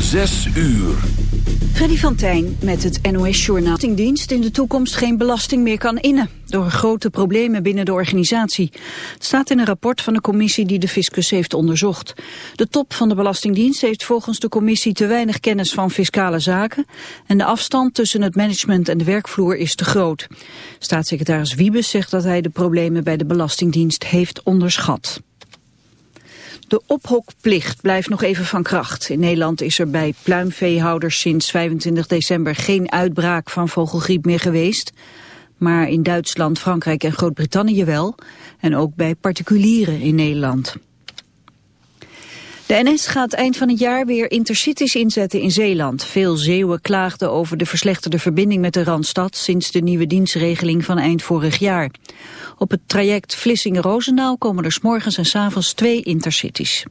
Zes uur. Freddy van Tijn met het NOS-journaal. Belastingdienst in de toekomst geen belasting meer kan innen... door grote problemen binnen de organisatie. Het staat in een rapport van de commissie die de fiscus heeft onderzocht. De top van de Belastingdienst heeft volgens de commissie... te weinig kennis van fiscale zaken... en de afstand tussen het management en de werkvloer is te groot. Staatssecretaris Wiebes zegt dat hij de problemen bij de Belastingdienst heeft onderschat. De ophokplicht blijft nog even van kracht. In Nederland is er bij pluimveehouders sinds 25 december geen uitbraak van vogelgriep meer geweest. Maar in Duitsland, Frankrijk en Groot-Brittannië wel. En ook bij particulieren in Nederland. De NS gaat eind van het jaar weer intercities inzetten in Zeeland. Veel Zeeuwen klaagden over de verslechterde verbinding met de Randstad... sinds de nieuwe dienstregeling van eind vorig jaar. Op het traject Vlissingen-Roosendaal komen er s morgens en s avonds twee intercities.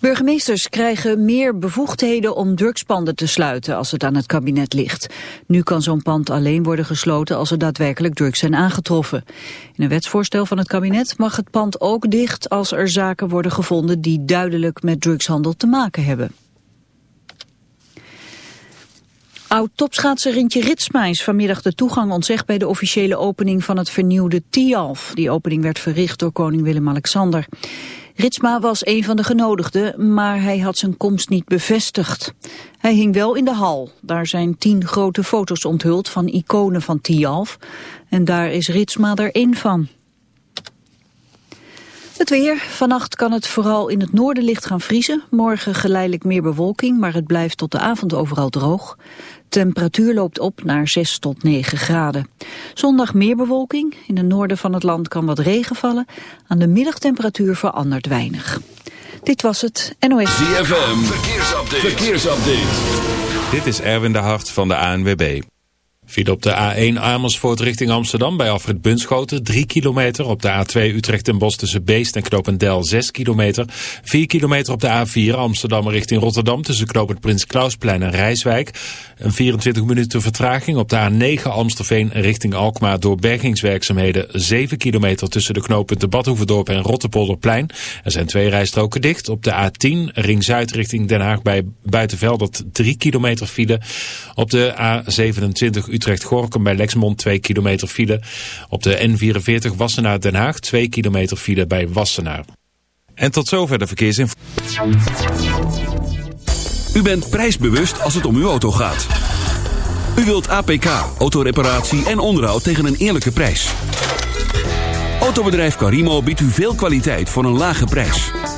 Burgemeesters krijgen meer bevoegdheden om drugspanden te sluiten als het aan het kabinet ligt. Nu kan zo'n pand alleen worden gesloten als er daadwerkelijk drugs zijn aangetroffen. In een wetsvoorstel van het kabinet mag het pand ook dicht als er zaken worden gevonden die duidelijk met drugshandel te maken hebben. Oud-topschaatser Rintje vanmiddag de toegang ontzegd bij de officiële opening van het vernieuwde Tialf. Die opening werd verricht door koning Willem-Alexander. Ritsma was een van de genodigden, maar hij had zijn komst niet bevestigd. Hij hing wel in de hal. Daar zijn tien grote foto's onthuld van iconen van Tialf. En daar is Ritsma er één van. Het weer. Vannacht kan het vooral in het noorden licht gaan vriezen. Morgen geleidelijk meer bewolking, maar het blijft tot de avond overal droog. Temperatuur loopt op naar 6 tot 9 graden. Zondag meer bewolking. In het noorden van het land kan wat regen vallen. Aan de middagtemperatuur verandert weinig. Dit was het NOS. ZFM. Verkeersupdate. Verkeersupdate. Dit is Erwin de Hart van de ANWB. Viel op de A1 Amersfoort richting Amsterdam bij Alfred Bunschoten 3 kilometer. Op de A2 Utrecht en Bos tussen Beest en Knopendel 6 kilometer. 4 kilometer op de A4 Amsterdam richting Rotterdam tussen Knopend Prins Klausplein en Rijswijk. Een 24 minuten vertraging op de A9 Amstelveen richting Alkmaar door bergingswerkzaamheden. 7 kilometer tussen de knooppunten Badhoevedorp en Rottepolderplein. Er zijn twee rijstroken dicht. Op de A10 Ring Zuid richting Den Haag bij Buitenveldert 3 kilometer file. Op de A27 Utrecht-Gorkum bij Lexmond 2 kilometer file. Op de N44 Wassenaar-Den Haag 2 kilometer file bij Wassenaar. En tot zover de verkeersinformatie. U bent prijsbewust als het om uw auto gaat. U wilt APK, autoreparatie en onderhoud tegen een eerlijke prijs. Autobedrijf Carimo biedt u veel kwaliteit voor een lage prijs.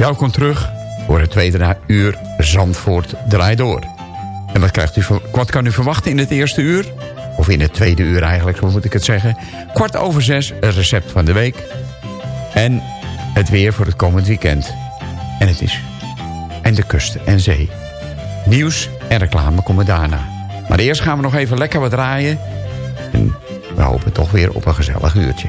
Welkom terug voor het tweede uur Zandvoort draait door. En wat, krijgt u, wat kan u verwachten in het eerste uur? Of in het tweede uur eigenlijk, zo moet ik het zeggen. Kwart over zes, het recept van de week. En het weer voor het komend weekend. En het is... En de kust en zee. Nieuws en reclame komen daarna. Maar eerst gaan we nog even lekker wat draaien. En we hopen toch weer op een gezellig uurtje.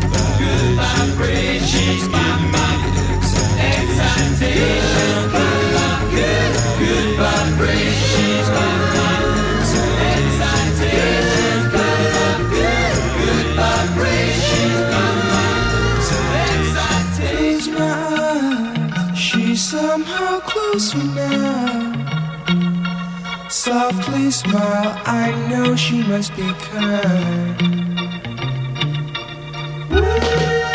Softly smile. I know she must be kind. In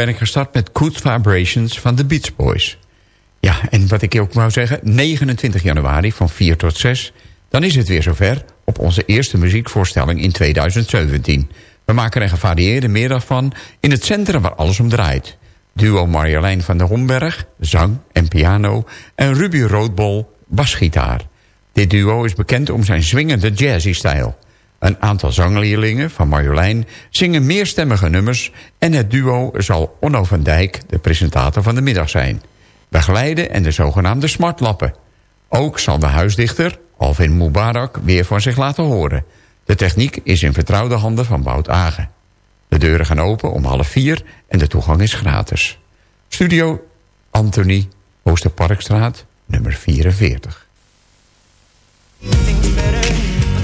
ben ik gestart met Good Vibrations van de Beach Boys. Ja, en wat ik ook wou zeggen, 29 januari van 4 tot 6... dan is het weer zover op onze eerste muziekvoorstelling in 2017. We maken er een gevarieerde middag van in het centrum waar alles om draait. Duo Marjolein van der Homberg, zang en piano... en Ruby Roodbol, basgitaar. Dit duo is bekend om zijn swingende jazzy-stijl... Een aantal zangleerlingen van Marjolein zingen meerstemmige nummers... en het duo zal Onno van Dijk, de presentator van de middag zijn. Begeleiden en de zogenaamde smartlappen. Ook zal de huisdichter, Alvin Mubarak, weer van zich laten horen. De techniek is in vertrouwde handen van Bout Agen. De deuren gaan open om half vier en de toegang is gratis. Studio Anthony, Oosterparkstraat, nummer 44.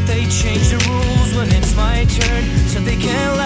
They change the rules when it's my turn, so they can't laugh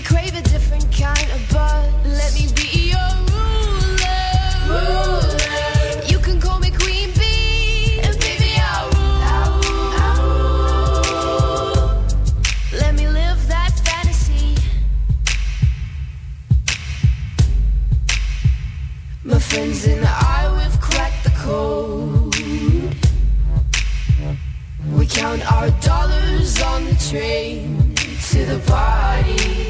We crave a different kind of buzz. Let me be your ruler. You can call me Queen Bee, and I'll rule. Let me live that fantasy. My friends and I, we've cracked the code. We count our dollars on the train to the party.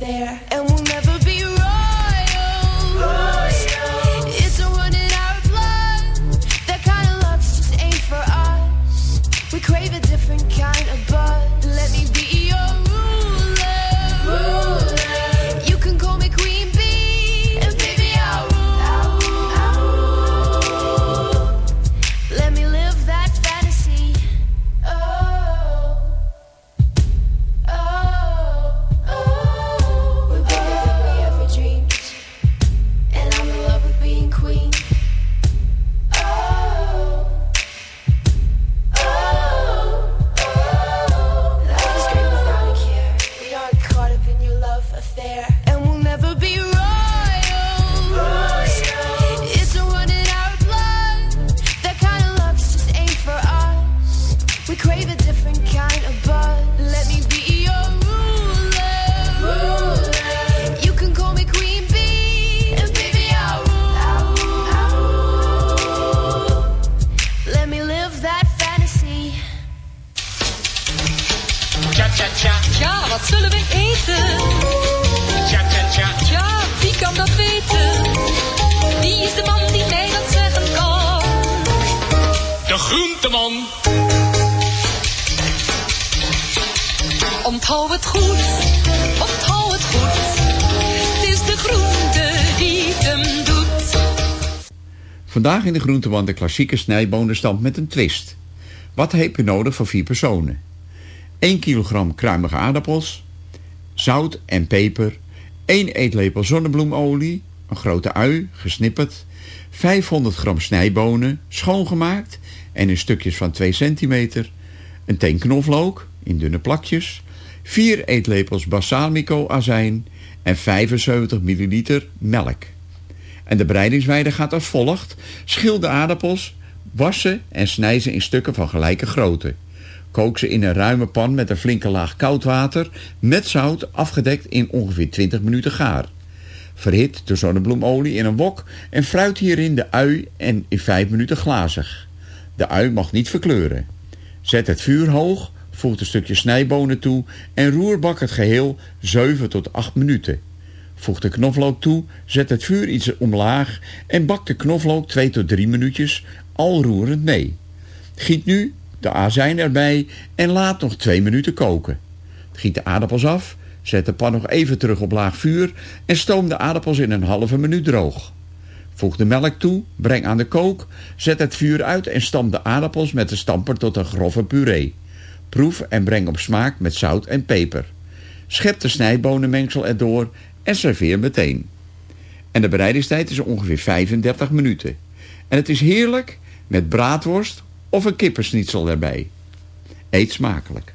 affair, and we'll never Tja, wat zullen we eten? Tja, wie kan dat weten? Wie is de man die mij dat zeggen kan? De groenteman. Onthoud het goed, onthoud het goed. Het is de groente die het hem doet. Vandaag in de groentewand de klassieke snijbonenstand met een twist. Wat heb je nodig voor vier personen? 1 kilogram kruimige aardappels, zout en peper, 1 eetlepel zonnebloemolie, een grote ui, gesnipperd, 500 gram snijbonen, schoongemaakt en in stukjes van 2 centimeter, een teen knoflook in dunne plakjes, 4 eetlepels balsamico azijn en 75 milliliter melk. En de bereidingswijze gaat als volgt. Schil de aardappels, was ze en snij ze in stukken van gelijke grootte. Kook ze in een ruime pan met een flinke laag koud water... met zout afgedekt in ongeveer 20 minuten gaar. Verhit de zonnebloemolie in een wok en fruit hierin de ui en in 5 minuten glazig. De ui mag niet verkleuren. Zet het vuur hoog, voeg een stukje snijbonen toe... en roerbak het geheel 7 tot 8 minuten. Voeg de knoflook toe, zet het vuur iets omlaag en bak de knoflook 2 tot 3 minuutjes al roerend mee. Giet nu de azijn erbij en laat nog 2 minuten koken. Giet de aardappels af, zet de pan nog even terug op laag vuur en stoom de aardappels in een halve minuut droog. Voeg de melk toe, breng aan de kook, zet het vuur uit en stamp de aardappels met de stamper tot een grove puree. Proef en breng op smaak met zout en peper. Schep de snijbonenmengsel erdoor en serveer meteen. En de bereidingstijd is ongeveer 35 minuten. En het is heerlijk met braadworst of een kippersnitzel erbij. Eet smakelijk.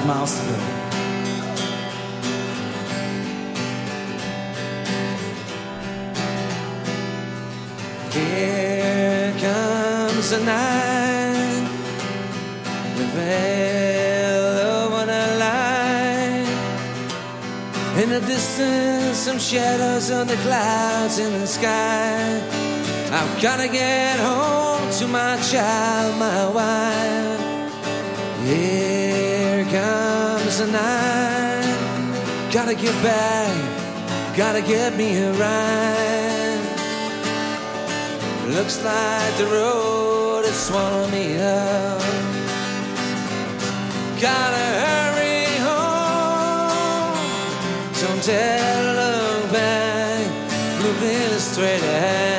45 Miles to Go. Here comes the night, the veil over the line. In the distance, some shadows on the clouds in the sky. I've gotta get home to my child, my wife. Here the night. Gotta get back, gotta get me a ride. Looks like the road is swallowing me up. Gotta hurry home. Don't tell look back, moving straight ahead.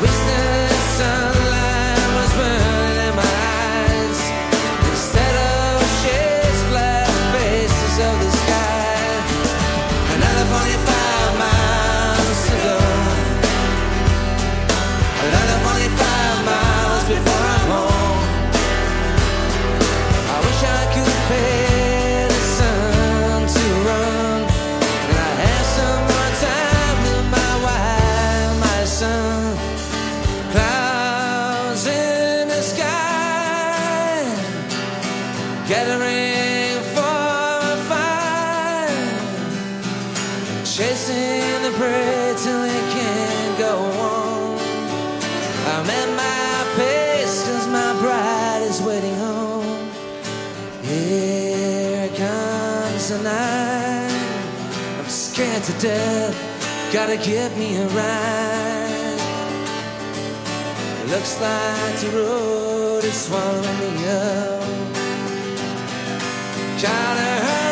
wish that Gotta give me a ride. Looks like the road is swallowing me up. Gotta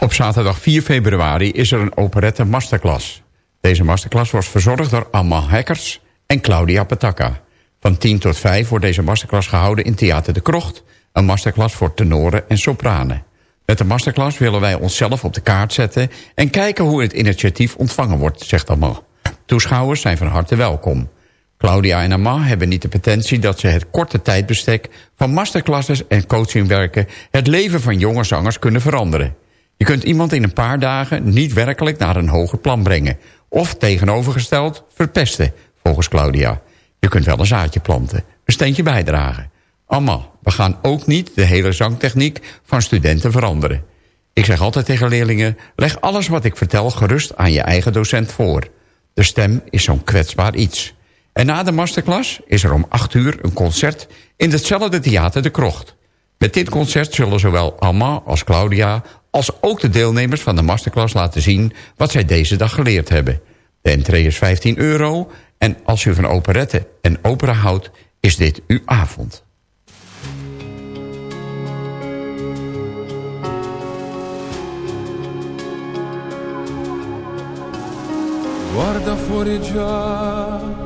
Op zaterdag 4 februari is er een operette masterclass. Deze masterclass wordt verzorgd door Alma Hekkers en Claudia Pataka. Van 10 tot 5 wordt deze masterclass gehouden in Theater de Krocht... een masterclass voor tenoren en sopranen. Met de masterclass willen wij onszelf op de kaart zetten... en kijken hoe het initiatief ontvangen wordt, zegt Alma. Toeschouwers zijn van harte welkom. Claudia en Amma hebben niet de potentie dat ze het korte tijdbestek... van masterclasses en coachingwerken het leven van jonge zangers kunnen veranderen. Je kunt iemand in een paar dagen niet werkelijk naar een hoger plan brengen. Of tegenovergesteld verpesten, volgens Claudia. Je kunt wel een zaadje planten, een steentje bijdragen. Amma, we gaan ook niet de hele zangtechniek van studenten veranderen. Ik zeg altijd tegen leerlingen... leg alles wat ik vertel gerust aan je eigen docent voor. De stem is zo'n kwetsbaar iets. En na de masterclass is er om 8 uur een concert... in hetzelfde theater De Krocht. Met dit concert zullen zowel Alma als Claudia... als ook de deelnemers van de masterclass laten zien... wat zij deze dag geleerd hebben. De entree is 15 euro... en als u van operette en opera houdt... is dit uw avond. Guarda fuori già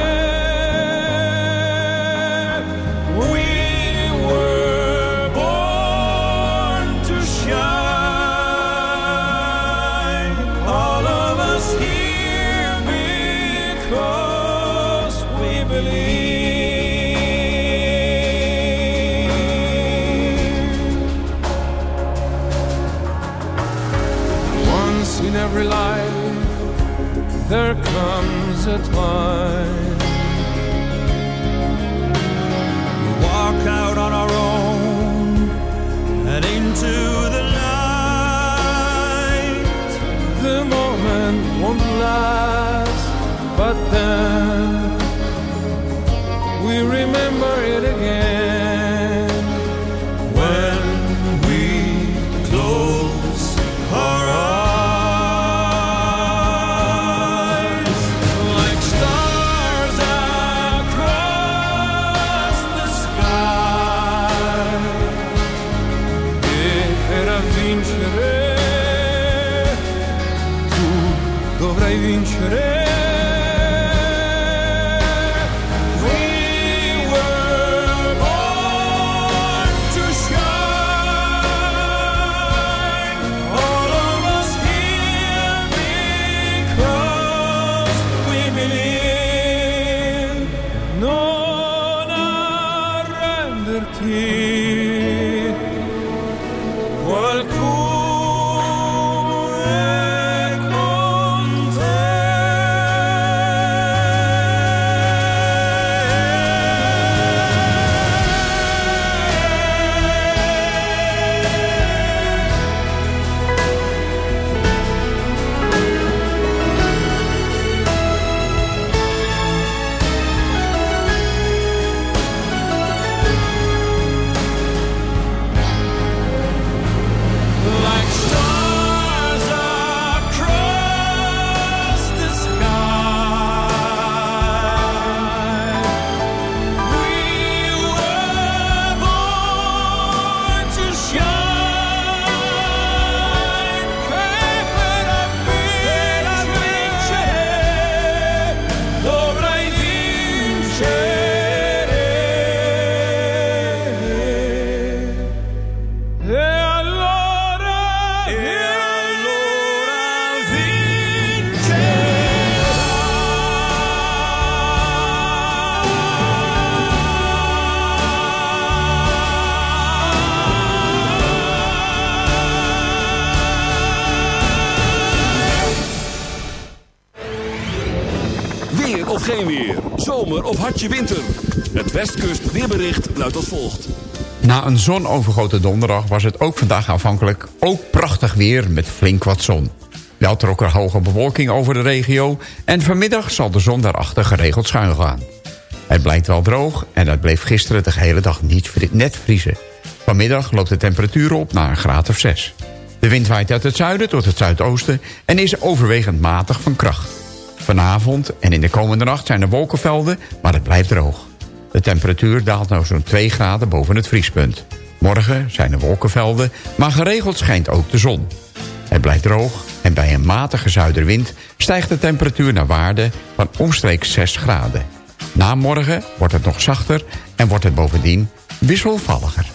comes a time. We walk out on our own and into the light. The moment won't last, but then we remember it Winter. Het Westkust weerbericht luidt als volgt. Na een zonovergoten donderdag was het ook vandaag aanvankelijk ook prachtig weer met flink wat zon. Wel trok er hoge bewolking over de regio en vanmiddag zal de zon daarachter geregeld schuin gaan. Het blijkt wel droog en het bleef gisteren de hele dag niet net vriezen. Vanmiddag loopt de temperatuur op naar een graad of 6. De wind waait uit het zuiden tot het zuidoosten en is overwegend matig van kracht. Vanavond en in de komende nacht zijn er wolkenvelden, maar het blijft droog. De temperatuur daalt nou zo'n 2 graden boven het vriespunt. Morgen zijn er wolkenvelden, maar geregeld schijnt ook de zon. Het blijft droog en bij een matige zuiderwind stijgt de temperatuur naar waarde van omstreeks 6 graden. Na morgen wordt het nog zachter en wordt het bovendien wisselvalliger.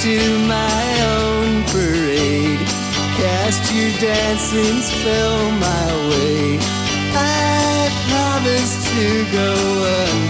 Onto my own parade. Cast your dancing spell my way. I promise to go under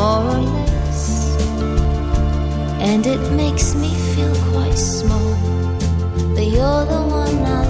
more or less, and it makes me feel quite small. But you're the one I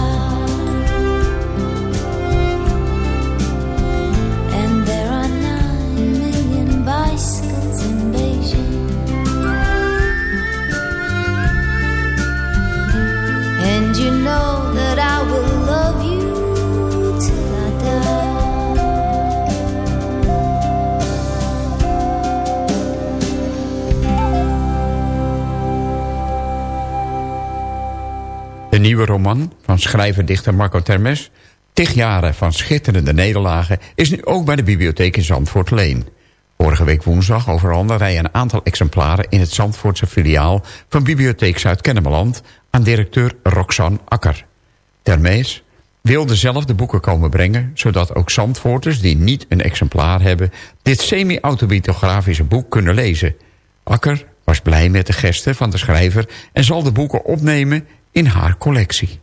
Nieuwe roman van schrijver-dichter Marco Termes... Tig jaren van schitterende nederlagen... is nu ook bij de bibliotheek in Zandvoort Leen. Vorige week woensdag overhandigde hij een aantal exemplaren... in het Zandvoortse filiaal van Bibliotheek Zuid-Kennemerland... aan directeur Roxanne Akker. Termes wilde zelf de boeken komen brengen... zodat ook Zandvoorters die niet een exemplaar hebben... dit semi-autobiografische boek kunnen lezen. Akker was blij met de gesten van de schrijver... en zal de boeken opnemen in haar collectie.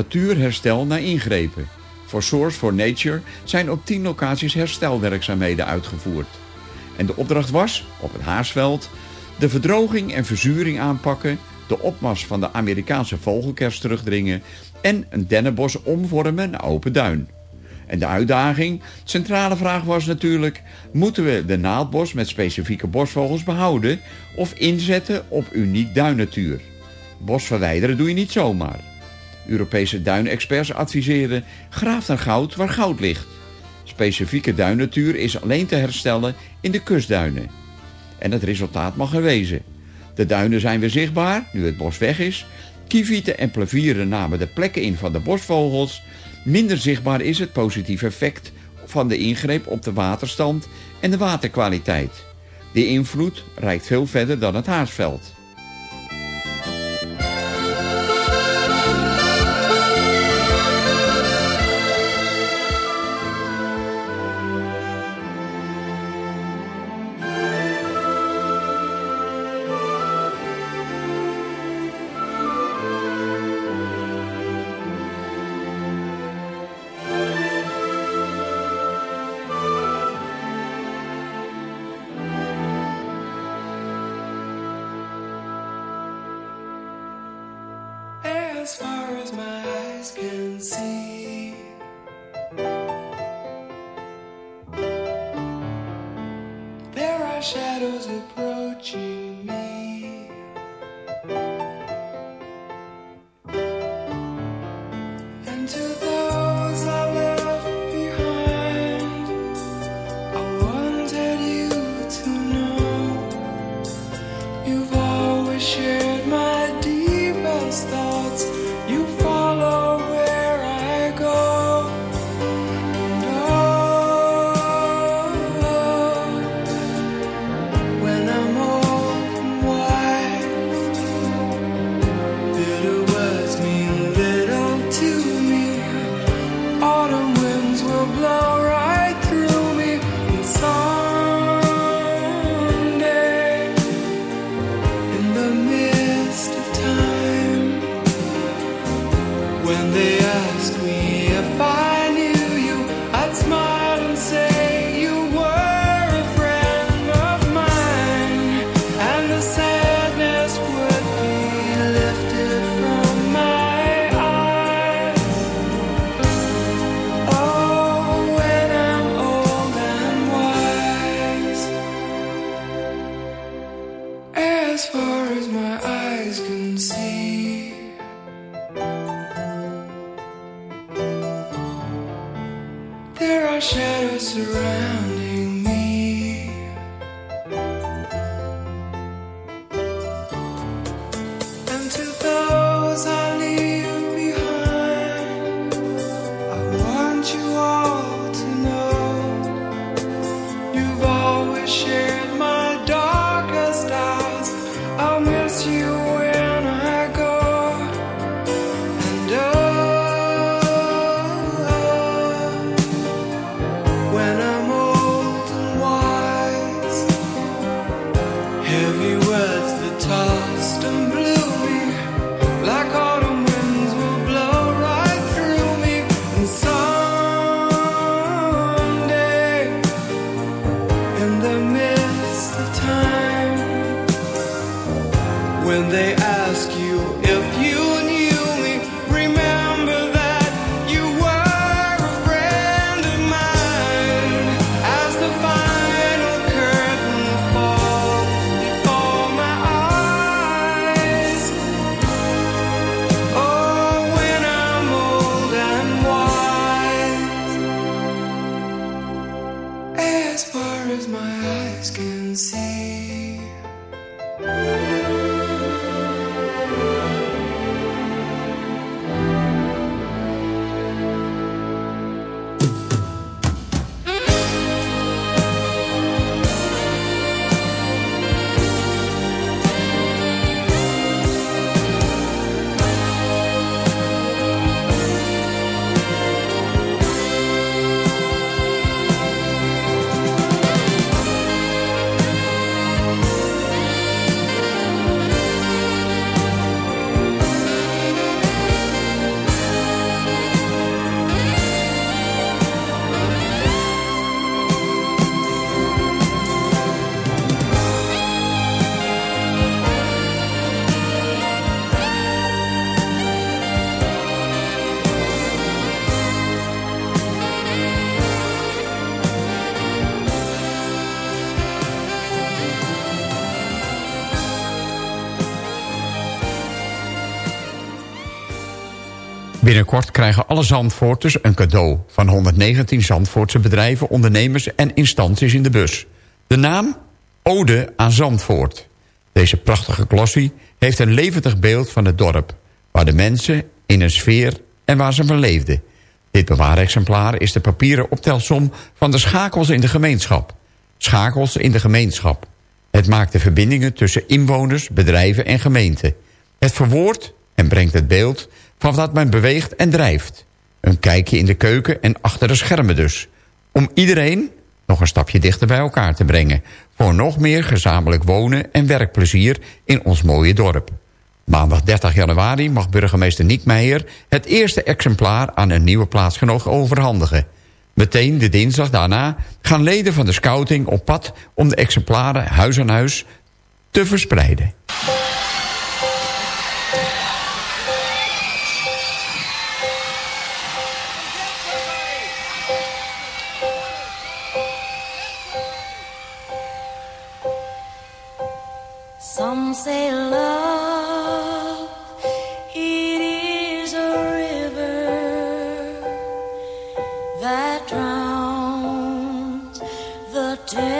Natuurherstel na ingrepen. Voor Source for Nature zijn op 10 locaties herstelwerkzaamheden uitgevoerd. En de opdracht was, op het Haarsveld, de verdroging en verzuring aanpakken, de opmars van de Amerikaanse vogelkers terugdringen en een dennenbos omvormen naar open duin. En de uitdaging, centrale vraag was natuurlijk... moeten we de naaldbos met specifieke bosvogels behouden... of inzetten op uniek duinnatuur? Bos verwijderen doe je niet zomaar. Europese duinexperts adviseren... graaf naar goud waar goud ligt. Specifieke duinnatuur is alleen te herstellen in de kustduinen. En het resultaat mag er wezen. De duinen zijn weer zichtbaar, nu het bos weg is. Kievieten en plevieren namen de plekken in van de bosvogels. Minder zichtbaar is het positieve effect van de ingreep op de waterstand en de waterkwaliteit. Die invloed reikt veel verder dan het haarsveld. Eyes can see, around Binnenkort krijgen alle Zandvoorters een cadeau... van 119 Zandvoortse bedrijven, ondernemers en instanties in de bus. De naam? Ode aan Zandvoort. Deze prachtige glossie heeft een levendig beeld van het dorp... waar de mensen in een sfeer en waar ze van leefden. Dit bewaarexemplaar is de papieren optelsom van de schakels in de gemeenschap. Schakels in de gemeenschap. Het maakt de verbindingen tussen inwoners, bedrijven en gemeenten. Het verwoordt en brengt het beeld van wat men beweegt en drijft. Een kijkje in de keuken en achter de schermen dus. Om iedereen nog een stapje dichter bij elkaar te brengen... voor nog meer gezamenlijk wonen en werkplezier in ons mooie dorp. Maandag 30 januari mag burgemeester Niek Meijer... het eerste exemplaar aan een nieuwe plaatsgenoot overhandigen. Meteen de dinsdag daarna gaan leden van de scouting op pad... om de exemplaren huis aan huis te verspreiden. day.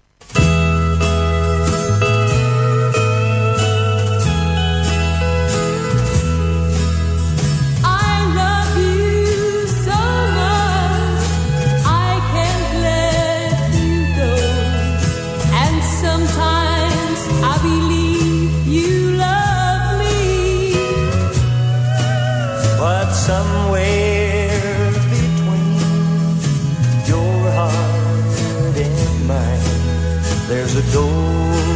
The door.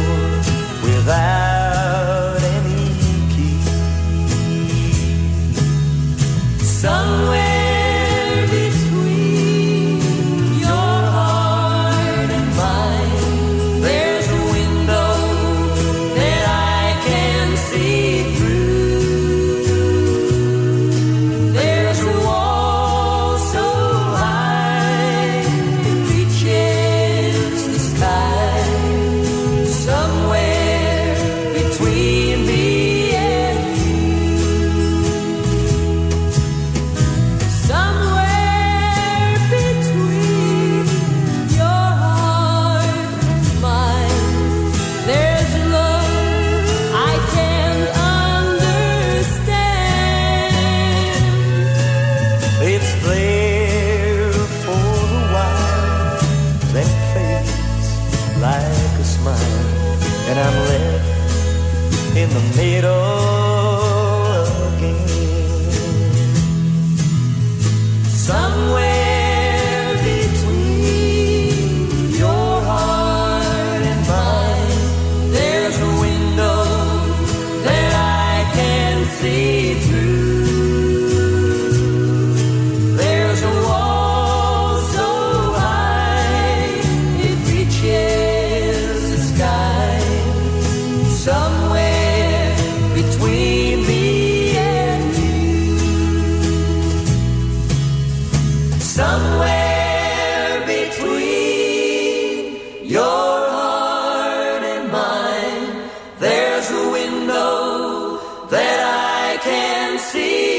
and see.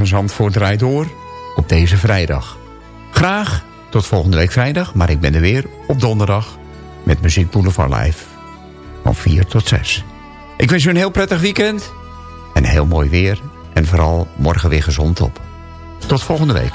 Van Zandvoort Draait Door op deze vrijdag. Graag tot volgende week vrijdag, maar ik ben er weer op donderdag... met Muziek Boulevard Live van 4 tot 6. Ik wens u een heel prettig weekend en heel mooi weer... en vooral morgen weer gezond op. Tot volgende week.